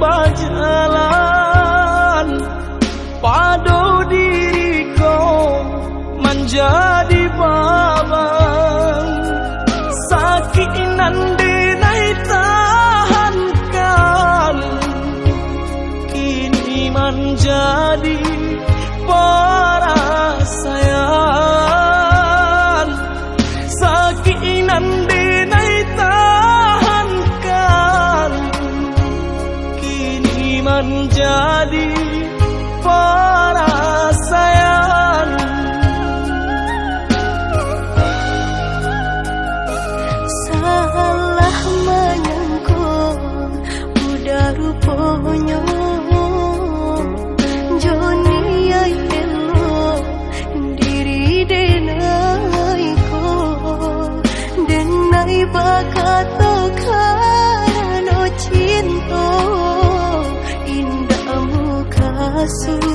bajalan Pada diriku menjadi babang Sakit nanti assim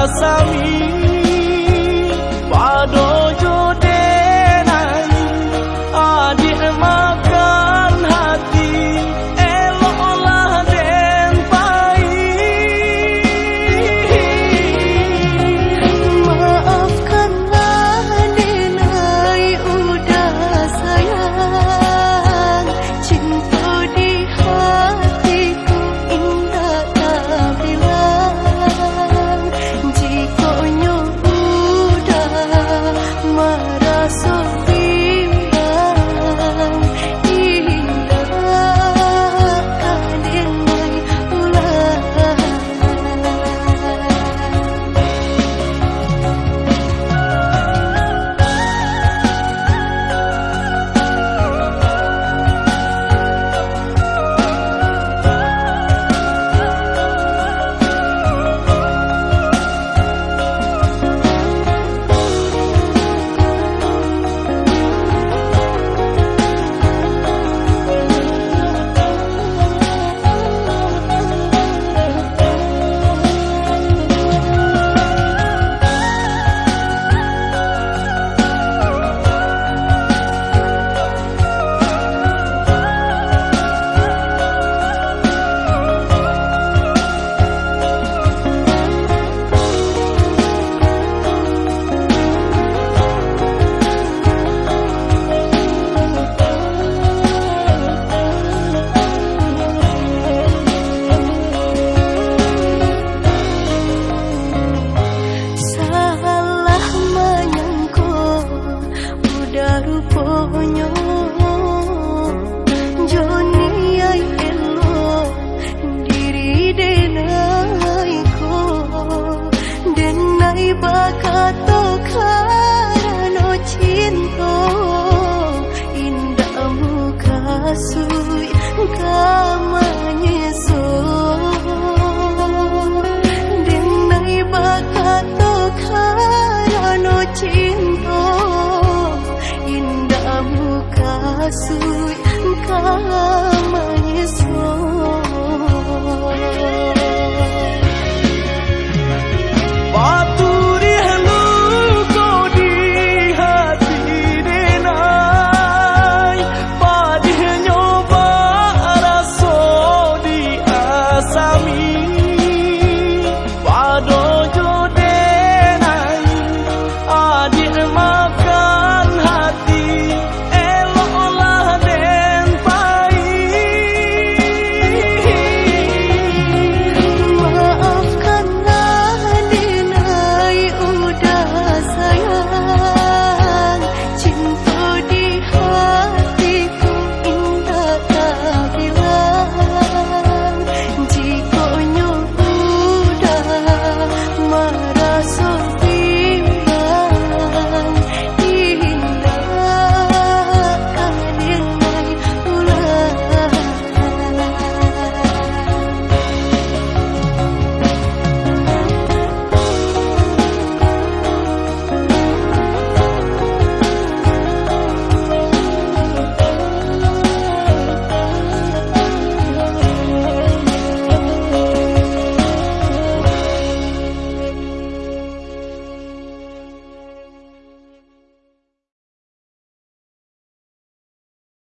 Assim. tu puño 诉。